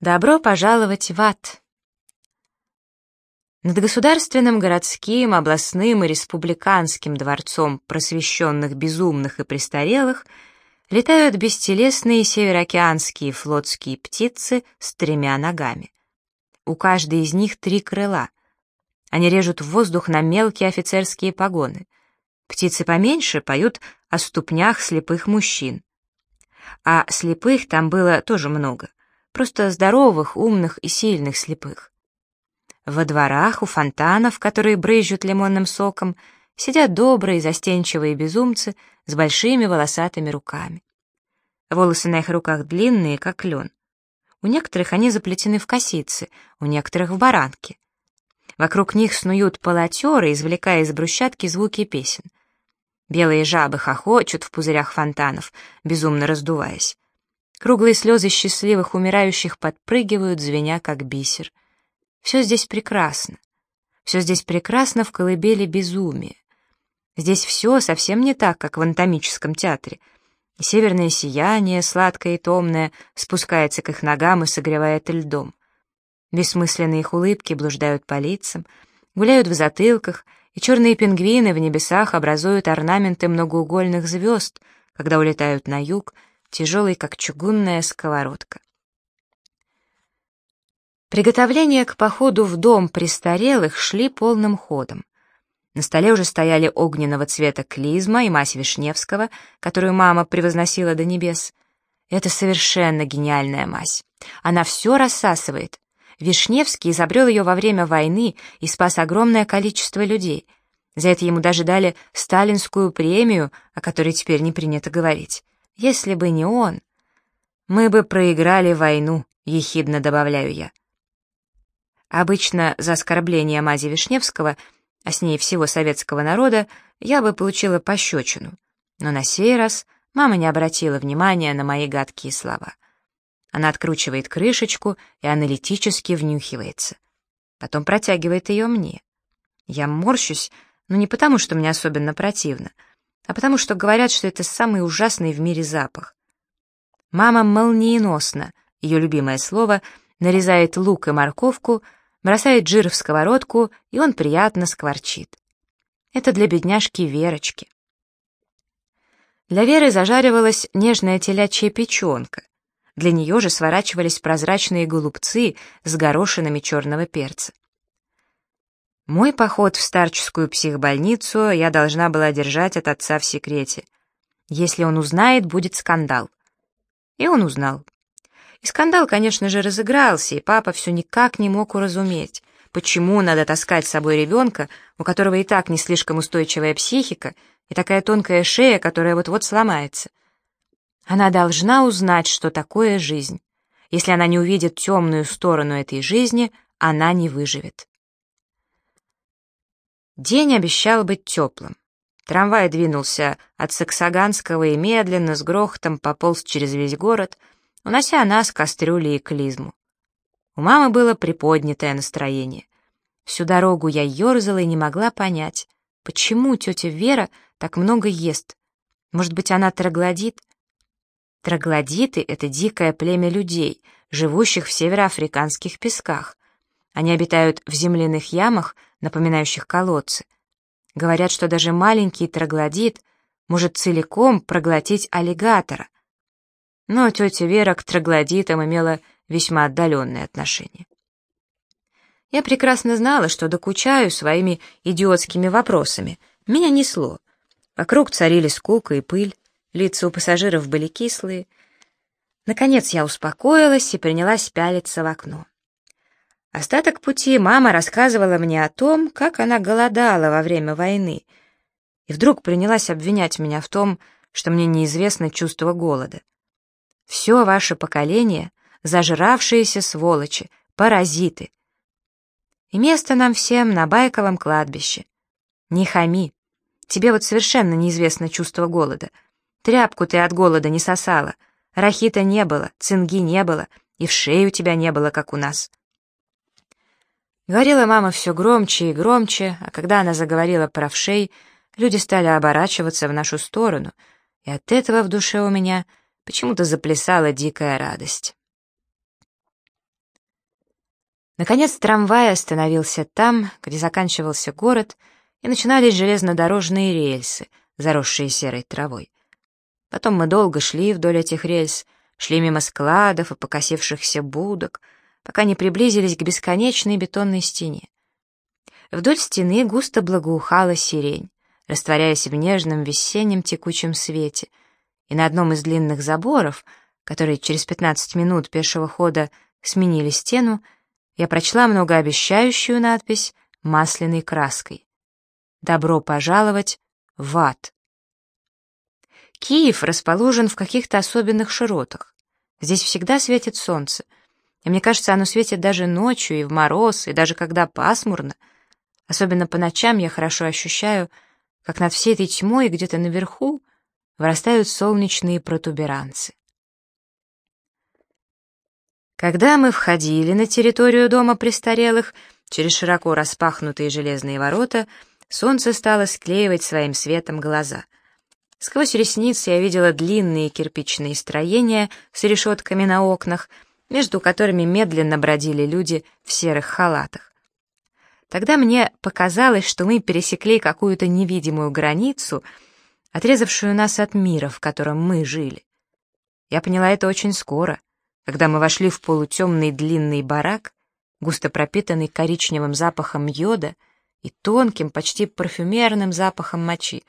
Добро пожаловать в ад! Над государственным, городским, областным и республиканским дворцом просвещенных безумных и престарелых летают бестелесные североокеанские флотские птицы с тремя ногами. У каждой из них три крыла. Они режут в воздух на мелкие офицерские погоны. Птицы поменьше поют о ступнях слепых мужчин. А слепых там было тоже много просто здоровых, умных и сильных слепых. Во дворах, у фонтанов, которые брызжут лимонным соком, сидят добрые, застенчивые безумцы с большими волосатыми руками. Волосы на их руках длинные, как лен. У некоторых они заплетены в косицы, у некоторых в баранки. Вокруг них снуют полотеры, извлекая из брусчатки звуки песен. Белые жабы хохочут в пузырях фонтанов, безумно раздуваясь. Круглые слезы счастливых умирающих подпрыгивают, звеня как бисер. Все здесь прекрасно. Все здесь прекрасно в колыбели безумия. Здесь все совсем не так, как в анатомическом театре. Северное сияние, сладкое и томное, спускается к их ногам и согревает льдом. Бессмысленные их улыбки блуждают по лицам, гуляют в затылках, и черные пингвины в небесах образуют орнаменты многоугольных звезд, когда улетают на юг — тяжелый, как чугунная сковородка. Приготовления к походу в дом престарелых шли полным ходом. На столе уже стояли огненного цвета клизма и мазь Вишневского, которую мама превозносила до небес. Это совершенно гениальная мазь. Она все рассасывает. Вишневский изобрел ее во время войны и спас огромное количество людей. За это ему даже дали сталинскую премию, о которой теперь не принято говорить. Если бы не он, мы бы проиграли войну, ехидно добавляю я. Обычно за оскорбление Мази Вишневского, а с ней всего советского народа, я бы получила пощечину. Но на сей раз мама не обратила внимания на мои гадкие слова. Она откручивает крышечку и аналитически внюхивается. Потом протягивает ее мне. Я морщусь, но не потому, что мне особенно противно — а потому что говорят, что это самый ужасный в мире запах. Мама молниеносно, ее любимое слово, нарезает лук и морковку, бросает жир в сковородку, и он приятно скворчит. Это для бедняжки Верочки. Для Веры зажаривалась нежная телячья печенка. Для нее же сворачивались прозрачные голубцы с горошинами черного перца. Мой поход в старческую психбольницу я должна была держать от отца в секрете. Если он узнает, будет скандал. И он узнал. И скандал, конечно же, разыгрался, и папа все никак не мог уразуметь, почему надо таскать с собой ребенка, у которого и так не слишком устойчивая психика и такая тонкая шея, которая вот-вот сломается. Она должна узнать, что такое жизнь. Если она не увидит темную сторону этой жизни, она не выживет. День обещал быть теплым. Трамвай двинулся от Саксаганского и медленно, с грохотом пополз через весь город, унося нас кастрюли и клизму. У мамы было приподнятое настроение. Всю дорогу я ерзала и не могла понять, почему тетя Вера так много ест. Может быть, она троглодит? Троглодиты — это дикое племя людей, живущих в североафриканских песках. Они обитают в земляных ямах, напоминающих колодцы. Говорят, что даже маленький троглодит может целиком проглотить аллигатора. Но тетя Вера к троглодитам имела весьма отдаленное отношение. Я прекрасно знала, что докучаю своими идиотскими вопросами. Меня несло. Вокруг царили скука и пыль, лица у пассажиров были кислые. Наконец я успокоилась и принялась пялиться в окно. Остаток пути мама рассказывала мне о том, как она голодала во время войны, и вдруг принялась обвинять меня в том, что мне неизвестно чувство голода. Все ваше поколение — зажравшиеся сволочи, паразиты. И место нам всем на байковом кладбище. Не хами. Тебе вот совершенно неизвестно чувство голода. Тряпку ты от голода не сосала. Рахита не было, цинги не было, и в шею тебя не было, как у нас. Говорила мама все громче и громче, а когда она заговорила про вшей, люди стали оборачиваться в нашу сторону, и от этого в душе у меня почему-то заплясала дикая радость. Наконец трамвай остановился там, где заканчивался город, и начинались железнодорожные рельсы, заросшие серой травой. Потом мы долго шли вдоль этих рельс, шли мимо складов и покосившихся будок, пока не приблизились к бесконечной бетонной стене. Вдоль стены густо благоухала сирень, растворяясь в нежном весеннем текучем свете, и на одном из длинных заборов, которые через 15 минут пешего хода сменили стену, я прочла многообещающую надпись масляной краской. «Добро пожаловать в ад». Киев расположен в каких-то особенных широтах. Здесь всегда светит солнце, и мне кажется, оно светит даже ночью и в мороз, и даже когда пасмурно. Особенно по ночам я хорошо ощущаю, как над всей этой тьмой где-то наверху вырастают солнечные протуберанцы. Когда мы входили на территорию дома престарелых, через широко распахнутые железные ворота, солнце стало склеивать своим светом глаза. Сквозь ресницы я видела длинные кирпичные строения с решетками на окнах, между которыми медленно бродили люди в серых халатах. Тогда мне показалось, что мы пересекли какую-то невидимую границу, отрезавшую нас от мира, в котором мы жили. Я поняла это очень скоро — когда мы вошли в полутемный длинный барак, густо пропитанный коричневым запахом йода и тонким, почти парфюмерным запахом мочи.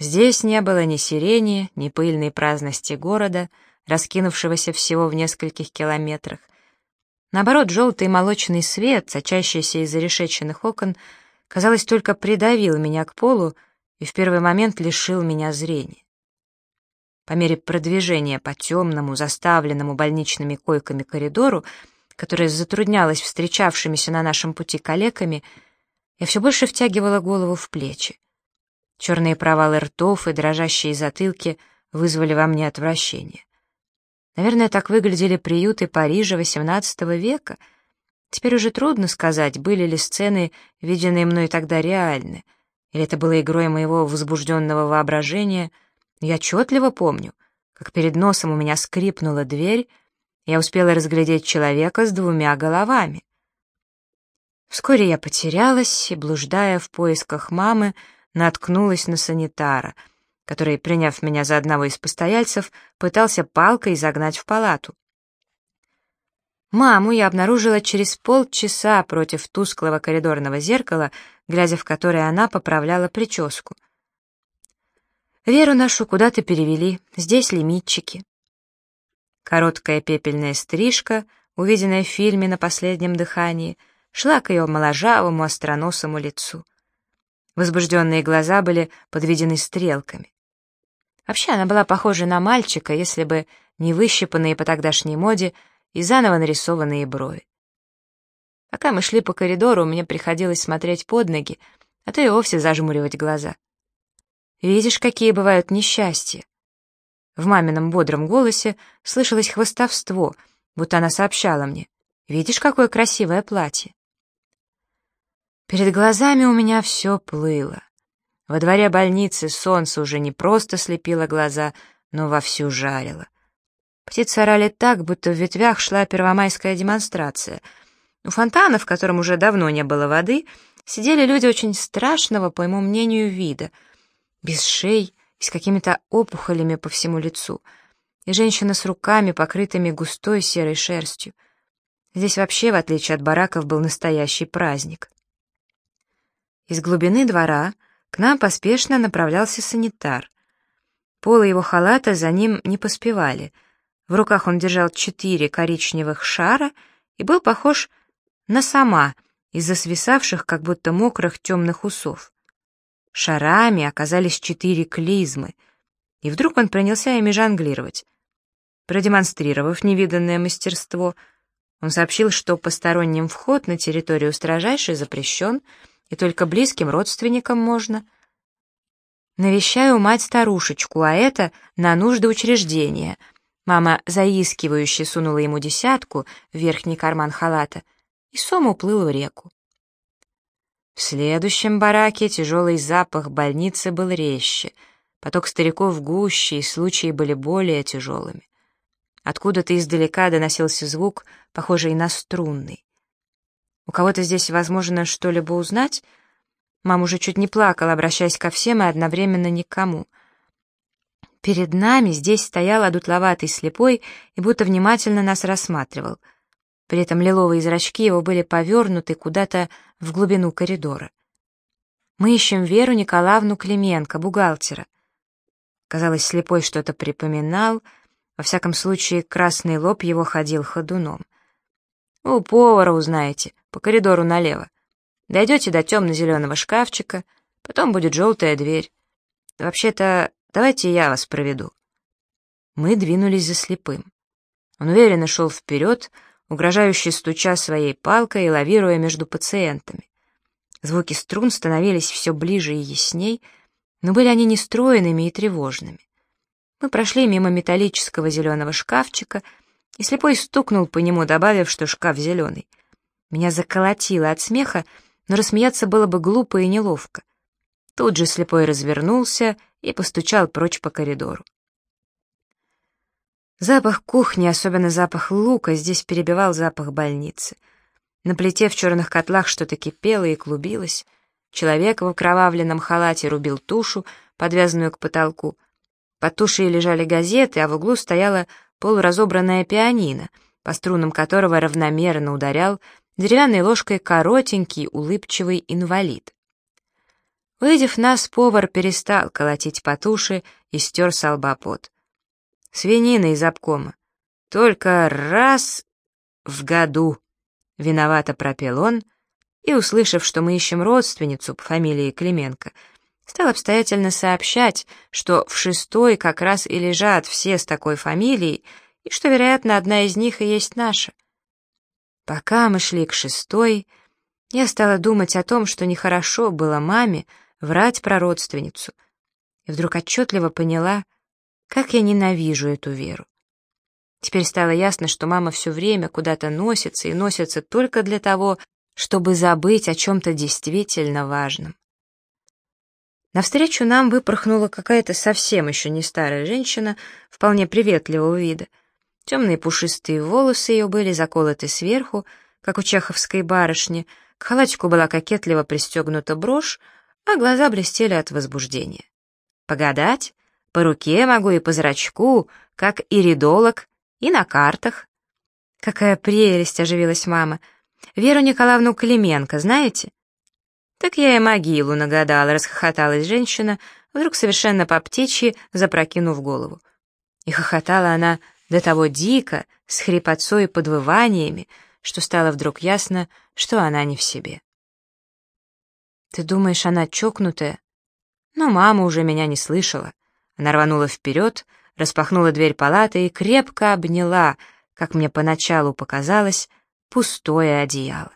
Здесь не было ни сирени, ни пыльной праздности города, раскинувшегося всего в нескольких километрах. Наоборот, желтый молочный свет, сочащийся из зарешеченных окон, казалось, только придавил меня к полу и в первый момент лишил меня зрения. По мере продвижения по темному, заставленному больничными койками коридору, которое затруднялось встречавшимися на нашем пути коллегами, я все больше втягивала голову в плечи. Черные провалы ртов и дрожащие затылки вызвали во мне отвращение. Наверное, так выглядели приюты Парижа XVIII века. Теперь уже трудно сказать, были ли сцены, виденные мной тогда, реальны, или это было игрой моего возбужденного воображения — я отчетливо помню, как перед носом у меня скрипнула дверь, я успела разглядеть человека с двумя головами. Вскоре я потерялась и, блуждая в поисках мамы, наткнулась на санитара, который, приняв меня за одного из постояльцев, пытался палкой загнать в палату. Маму я обнаружила через полчаса против тусклого коридорного зеркала, глядя в которое она поправляла прическу. Веру нашу куда-то перевели, здесь лимитчики. Короткая пепельная стрижка, увиденная в фильме «На последнем дыхании», шла к ее моложавому, остроносому лицу. Возбужденные глаза были подведены стрелками. Вообще она была похожа на мальчика, если бы не выщипанные по тогдашней моде и заново нарисованные брови. Пока мы шли по коридору, мне приходилось смотреть под ноги, а то и вовсе зажмуривать глаза. Видишь, какие бывают несчастья?» В мамином бодром голосе слышалось хвостовство, будто она сообщала мне. «Видишь, какое красивое платье?» Перед глазами у меня все плыло. Во дворе больницы солнце уже не просто слепило глаза, но вовсю жарило. Птицы орали так, будто в ветвях шла первомайская демонстрация. У фонтана, в котором уже давно не было воды, сидели люди очень страшного, по моему мнению, вида — без шеи и с какими-то опухолями по всему лицу, и женщина с руками, покрытыми густой серой шерстью. Здесь вообще, в отличие от бараков, был настоящий праздник. Из глубины двора к нам поспешно направлялся санитар. Полы его халата за ним не поспевали. В руках он держал четыре коричневых шара и был похож на сама из-за свисавших, как будто мокрых темных усов. Шарами оказались четыре клизмы, и вдруг он принялся ими жонглировать. Продемонстрировав невиданное мастерство, он сообщил, что посторонним вход на территорию строжайше запрещен, и только близким родственникам можно. Навещаю мать-старушечку, а это на нужды учреждения. Мама заискивающе сунула ему десятку в верхний карман халата, и сом уплыл в реку. В следующем бараке тяжелый запах больницы был резче, поток стариков гуще, и случаи были более тяжелыми. Откуда-то издалека доносился звук, похожий на струнный. У кого-то здесь возможно что-либо узнать? Мама уже чуть не плакала, обращаясь ко всем и одновременно никому. Перед нами здесь стоял одутловатый слепой и будто внимательно нас рассматривал. При этом лиловые зрачки его были повернуты куда-то в глубину коридора. Мы ищем Веру Николаевну Клименко, бухгалтера. Казалось, слепой что-то припоминал, во всяком случае, красный лоб его ходил ходуном. «У повара узнаете, по коридору налево. Дойдете до темно-зеленого шкафчика, потом будет желтая дверь. Вообще-то, давайте я вас проведу». Мы двинулись за слепым. Он уверенно шел вперед, угрожающе стуча своей палкой и лавируя между пациентами. Звуки струн становились все ближе и ясней, но были они нестроенными и тревожными. Мы прошли мимо металлического зеленого шкафчика — и слепой стукнул по нему, добавив, что шкаф зеленый. Меня заколотило от смеха, но рассмеяться было бы глупо и неловко. Тут же слепой развернулся и постучал прочь по коридору. Запах кухни, особенно запах лука, здесь перебивал запах больницы. На плите в черных котлах что-то кипело и клубилось. Человек в окровавленном халате рубил тушу, подвязанную к потолку. Под тушей лежали газеты, а в углу стояла полуразобранное пианино, по струнам которого равномерно ударял деревянной ложкой коротенький, улыбчивый инвалид. Увидев нас, повар перестал колотить по туше и стер с лба пот. Свинина из обкома. Только раз в году. Виновато пропел он, и, услышав, что мы ищем родственницу по фамилии Клименко, стал обстоятельно сообщать, что в шестой как раз и лежат все с такой фамилией, и что, вероятно, одна из них и есть наша. Пока мы шли к шестой, я стала думать о том, что нехорошо было маме врать про родственницу, и вдруг отчетливо поняла, как я ненавижу эту веру. Теперь стало ясно, что мама все время куда-то носится и носится только для того, чтобы забыть о чем-то действительно важном. Навстречу нам выпорхнула какая-то совсем еще не старая женщина, вполне приветливого вида. Темные пушистые волосы ее были заколоты сверху, как у чеховской барышни, к халатику была кокетливо пристегнута брошь, а глаза блестели от возбуждения. «Погадать? По руке могу и по зрачку, как иридолог, и на картах». «Какая прелесть!» — оживилась мама. «Веру Николаевну Клименко знаете?» «Так я и могилу нагадала», — расхохоталась женщина, вдруг совершенно по птичьи запрокинув голову. И хохотала она до того дико, с хрипотцой и подвываниями, что стало вдруг ясно, что она не в себе. «Ты думаешь, она чокнутая?» Но мама уже меня не слышала. Она рванула вперед, распахнула дверь палаты и крепко обняла, как мне поначалу показалось, пустое одеяло.